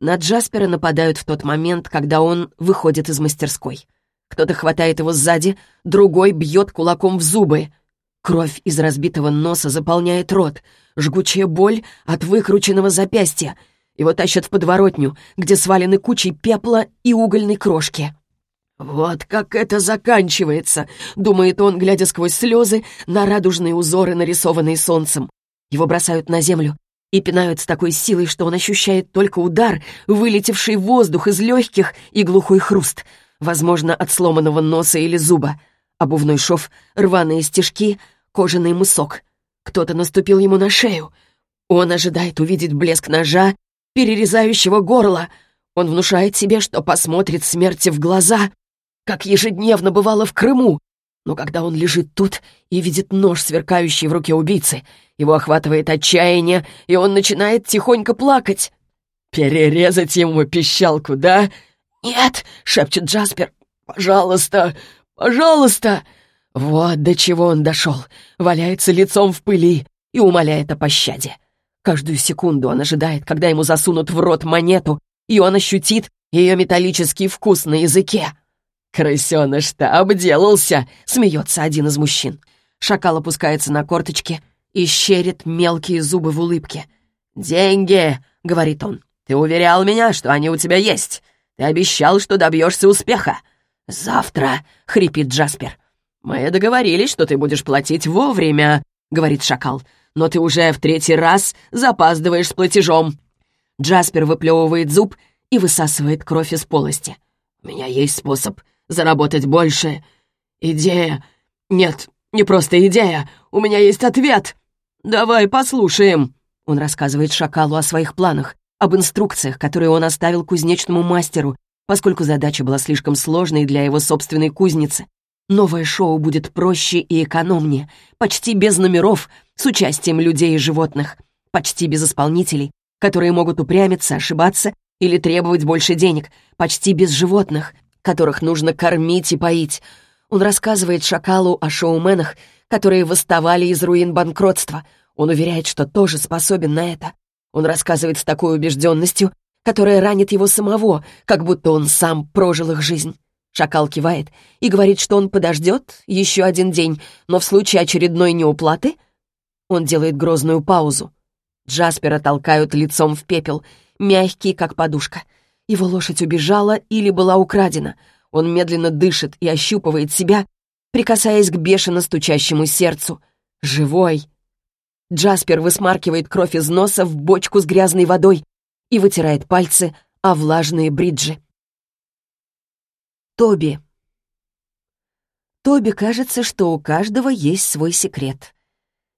На Джаспера нападают в тот момент, когда он выходит из мастерской. Кто-то хватает его сзади, другой бьет кулаком в зубы. Кровь из разбитого носа заполняет рот, жгучая боль от выкрученного запястья. Его тащат в подворотню, где свалены кучей пепла и угольной крошки. «Вот как это заканчивается!» — думает он, глядя сквозь слезы на радужные узоры, нарисованные солнцем. Его бросают на землю и пинают с такой силой, что он ощущает только удар, вылетевший воздух из легких и глухой хруст, возможно, от сломанного носа или зуба. Обувной шов, рваные стежки, кожаный мысок. Кто-то наступил ему на шею. Он ожидает увидеть блеск ножа, перерезающего горло. Он внушает себе, что посмотрит смерти в глаза, как ежедневно бывало в Крыму. Но когда он лежит тут и видит нож, сверкающий в руке убийцы, его охватывает отчаяние, и он начинает тихонько плакать. «Перерезать ему пищалку, да?» «Нет!» — шепчет Джаспер. «Пожалуйста! Пожалуйста!» Вот до чего он дошел. Валяется лицом в пыли и умоляет о пощаде. Каждую секунду он ожидает, когда ему засунут в рот монету, и он ощутит ее металлический вкус на языке. «Крысеныш-то обделался!» — смеется один из мужчин. Шакал опускается на корточки и щерит мелкие зубы в улыбке. «Деньги!» — говорит он. «Ты уверял меня, что они у тебя есть. Ты обещал, что добьешься успеха». «Завтра!» — хрипит Джаспер. «Мы договорились, что ты будешь платить вовремя», — говорит шакал. «Но ты уже в третий раз запаздываешь с платежом». Джаспер выплевывает зуб и высасывает кровь из полости. «У меня есть способ заработать больше. Идея. Нет, не просто идея. У меня есть ответ. Давай послушаем». Он рассказывает шакалу о своих планах, об инструкциях, которые он оставил кузнечному мастеру, поскольку задача была слишком сложной для его собственной кузницы. Новое шоу будет проще и экономнее, почти без номеров, с участием людей и животных, почти без исполнителей, которые могут упрямиться, ошибаться или требовать больше денег, почти без животных, которых нужно кормить и поить. Он рассказывает Шакалу о шоуменах, которые восставали из руин банкротства. Он уверяет, что тоже способен на это. Он рассказывает с такой убежденностью, которая ранит его самого, как будто он сам прожил их жизнь. Шакал кивает и говорит, что он подождет еще один день, но в случае очередной неуплаты он делает грозную паузу. Джаспера толкают лицом в пепел, мягкий, как подушка. Его лошадь убежала или была украдена. Он медленно дышит и ощупывает себя, прикасаясь к бешено стучащему сердцу. Живой. Джаспер высмаркивает кровь из носа в бочку с грязной водой и вытирает пальцы о влажные бриджи. Тоби. Тоби кажется, что у каждого есть свой секрет.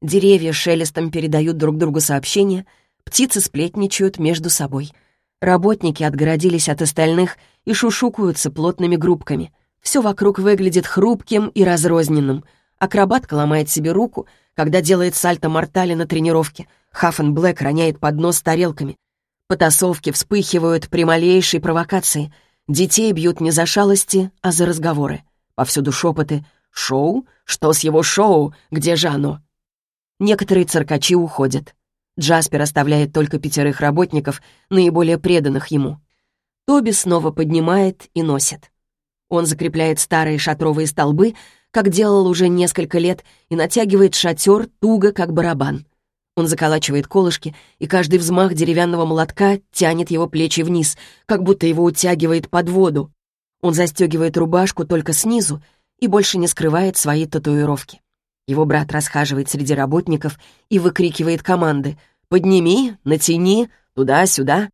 Деревья шелестом передают друг другу сообщения, птицы сплетничают между собой. Работники отгородились от остальных и шушукаются плотными группками. Все вокруг выглядит хрупким и разрозненным. Акробатка ломает себе руку, когда делает сальто-мортали на тренировке. Хаффен Блэк роняет поднос тарелками. Потасовки вспыхивают при малейшей провокации — Детей бьют не за шалости, а за разговоры. Повсюду шепоты «Шоу? Что с его шоу? Где же оно?» Некоторые циркачи уходят. Джаспер оставляет только пятерых работников, наиболее преданных ему. Тоби снова поднимает и носит. Он закрепляет старые шатровые столбы, как делал уже несколько лет, и натягивает шатер туго, как барабан. Он заколачивает колышки, и каждый взмах деревянного молотка тянет его плечи вниз, как будто его утягивает под воду. Он застегивает рубашку только снизу и больше не скрывает свои татуировки. Его брат расхаживает среди работников и выкрикивает команды «Подними, натяни, туда-сюда».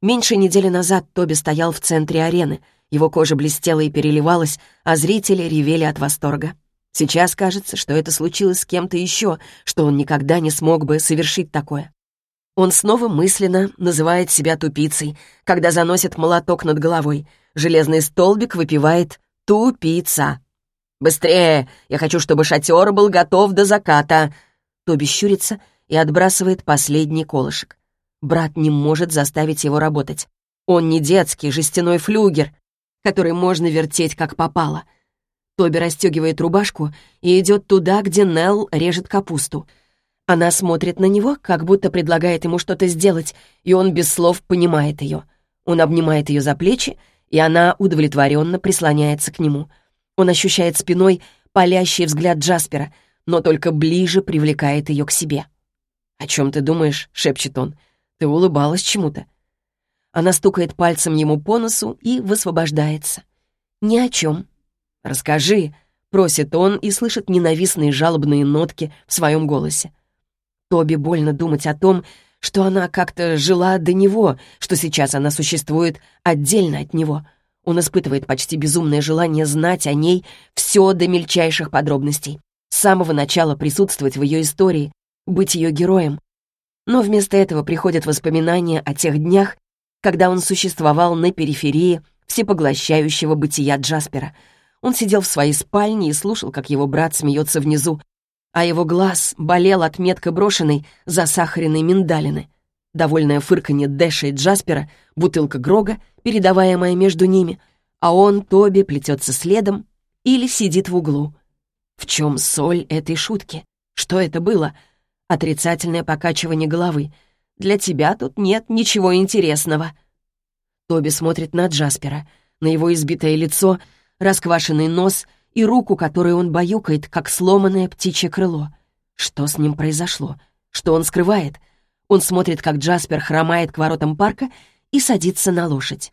Меньше недели назад Тоби стоял в центре арены, его кожа блестела и переливалась, а зрители ревели от восторга. Сейчас кажется, что это случилось с кем-то еще, что он никогда не смог бы совершить такое. Он снова мысленно называет себя тупицей, когда заносит молоток над головой. Железный столбик выпивает «тупица». «Быстрее! Я хочу, чтобы шатер был готов до заката!» Тоби щурится и отбрасывает последний колышек. Брат не может заставить его работать. Он не детский жестяной флюгер, который можно вертеть как попало — Тоби расстегивает рубашку и идет туда, где Нелл режет капусту. Она смотрит на него, как будто предлагает ему что-то сделать, и он без слов понимает ее. Он обнимает ее за плечи, и она удовлетворенно прислоняется к нему. Он ощущает спиной палящий взгляд Джаспера, но только ближе привлекает ее к себе. «О чем ты думаешь?» — шепчет он. «Ты улыбалась чему-то». Она стукает пальцем ему по носу и высвобождается. «Ни о чем». «Расскажи», — просит он и слышит ненавистные жалобные нотки в своем голосе. Тоби больно думать о том, что она как-то жила до него, что сейчас она существует отдельно от него. Он испытывает почти безумное желание знать о ней все до мельчайших подробностей, с самого начала присутствовать в ее истории, быть ее героем. Но вместо этого приходят воспоминания о тех днях, когда он существовал на периферии всепоглощающего бытия Джаспера. Он сидел в своей спальне и слушал, как его брат смеется внизу, а его глаз болел от метко брошенной засахаренной миндалины. Довольное фырканье Дэша и Джаспера, бутылка Грога, передаваемая между ними, а он, Тоби, плетется следом или сидит в углу. В чем соль этой шутки? Что это было? Отрицательное покачивание головы. Для тебя тут нет ничего интересного. Тоби смотрит на Джаспера, на его избитое лицо, расквашенный нос и руку, которую он баюкает, как сломанное птичье крыло. Что с ним произошло? Что он скрывает? Он смотрит, как Джаспер хромает к воротам парка и садится на лошадь.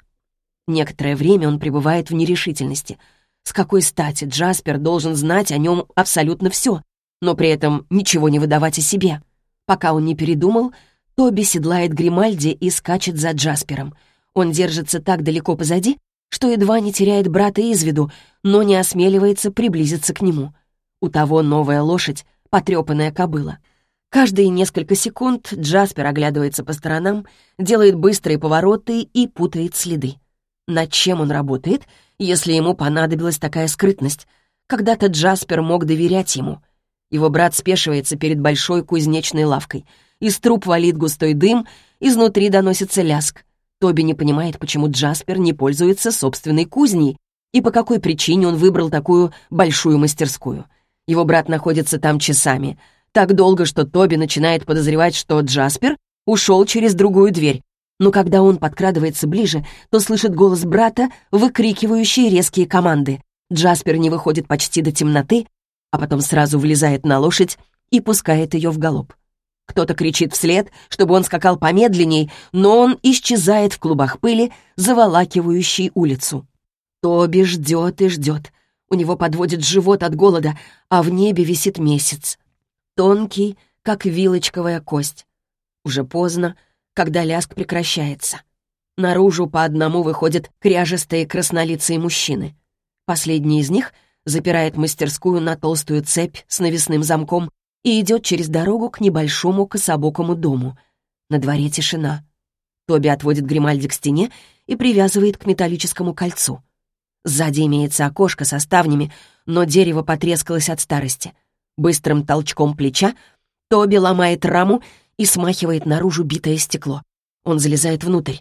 Некоторое время он пребывает в нерешительности. С какой стати Джаспер должен знать о нем абсолютно все? но при этом ничего не выдавать о себе. Пока он не передумал, Тоби седлает Гримальди и скачет за Джаспером. Он держится так далеко позади, что едва не теряет брата из виду, но не осмеливается приблизиться к нему. У того новая лошадь, потрепанная кобыла. Каждые несколько секунд Джаспер оглядывается по сторонам, делает быстрые повороты и путает следы. Над чем он работает, если ему понадобилась такая скрытность? Когда-то Джаспер мог доверять ему. Его брат спешивается перед большой кузнечной лавкой. Из труб валит густой дым, изнутри доносится ляск. Тоби не понимает, почему Джаспер не пользуется собственной кузней и по какой причине он выбрал такую большую мастерскую. Его брат находится там часами. Так долго, что Тоби начинает подозревать, что Джаспер ушел через другую дверь. Но когда он подкрадывается ближе, то слышит голос брата, выкрикивающий резкие команды. Джаспер не выходит почти до темноты, а потом сразу влезает на лошадь и пускает ее в галоп. Кто-то кричит вслед, чтобы он скакал помедленней, но он исчезает в клубах пыли, заволакивающей улицу. Тоби ждет и ждет. У него подводит живот от голода, а в небе висит месяц. Тонкий, как вилочковая кость. Уже поздно, когда ляск прекращается. Наружу по одному выходят кряжестые краснолицые мужчины. Последний из них — запирает мастерскую на толстую цепь с навесным замком и идет через дорогу к небольшому кособокому дому. На дворе тишина. Тоби отводит Гримальди к стене и привязывает к металлическому кольцу. Сзади имеется окошко со ставнями, но дерево потрескалось от старости. Быстрым толчком плеча Тоби ломает раму и смахивает наружу битое стекло. Он залезает внутрь.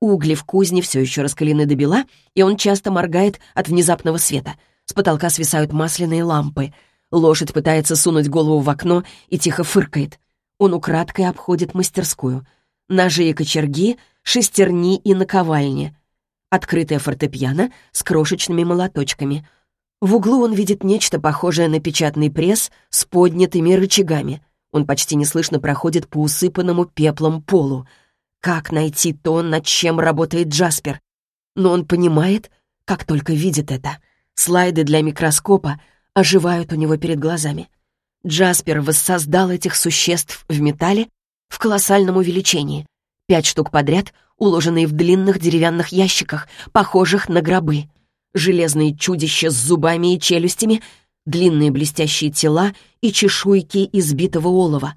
Угли в кузне все еще раскалены до бела, и он часто моргает от внезапного света — с потолка свисают масляные лампы. Лошадь пытается сунуть голову в окно и тихо фыркает. Он украдкой обходит мастерскую. Ножи и кочерги, шестерни и наковальни. Открытая фортепиано с крошечными молоточками. В углу он видит нечто похожее на печатный пресс с поднятыми рычагами. Он почти неслышно проходит по усыпанному пеплом полу. Как найти то, над чем работает Джаспер? Но он понимает, как только видит это — Слайды для микроскопа оживают у него перед глазами. Джаспер воссоздал этих существ в металле в колоссальном увеличении. Пять штук подряд, уложенные в длинных деревянных ящиках, похожих на гробы. Железные чудища с зубами и челюстями, длинные блестящие тела и чешуйки избитого олова.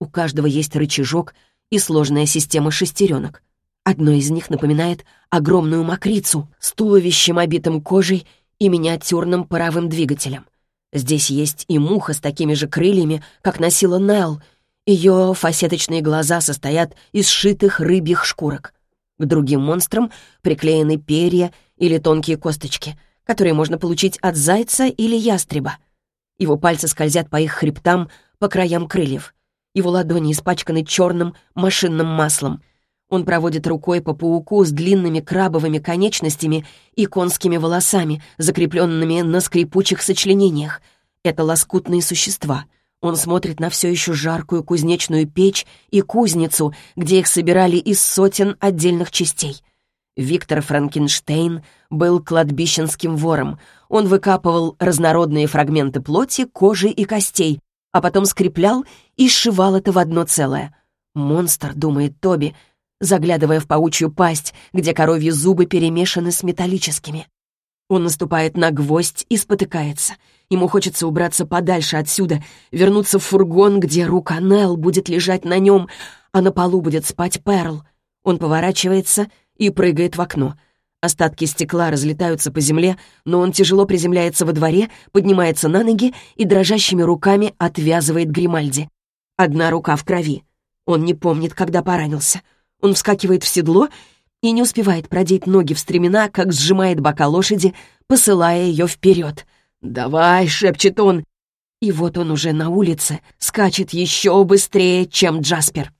У каждого есть рычажок и сложная система шестеренок. Одно из них напоминает огромную мокрицу с туловищем, обитым кожей и миниатюрным паровым двигателем. Здесь есть и муха с такими же крыльями, как носила Нелл. Ее фасеточные глаза состоят из сшитых рыбьих шкурок. К другим монстрам приклеены перья или тонкие косточки, которые можно получить от зайца или ястреба. Его пальцы скользят по их хребтам, по краям крыльев. Его ладони испачканы черным машинным маслом. Он проводит рукой по пауку с длинными крабовыми конечностями и конскими волосами, закрепленными на скрипучих сочленениях. Это лоскутные существа. Он смотрит на все еще жаркую кузнечную печь и кузницу, где их собирали из сотен отдельных частей. Виктор Франкенштейн был кладбищенским вором. Он выкапывал разнородные фрагменты плоти, кожи и костей, а потом скреплял и сшивал это в одно целое. «Монстр», — думает Тоби, заглядывая в паучью пасть, где коровьи зубы перемешаны с металлическими. Он наступает на гвоздь и спотыкается. Ему хочется убраться подальше отсюда, вернуться в фургон, где рука Нелл будет лежать на нем, а на полу будет спать Перл. Он поворачивается и прыгает в окно. Остатки стекла разлетаются по земле, но он тяжело приземляется во дворе, поднимается на ноги и дрожащими руками отвязывает Гримальди. Одна рука в крови. Он не помнит, когда поранился. Он вскакивает в седло и не успевает продеть ноги в стремена, как сжимает бока лошади, посылая ее вперед. «Давай!» — шепчет он. И вот он уже на улице, скачет еще быстрее, чем Джаспер.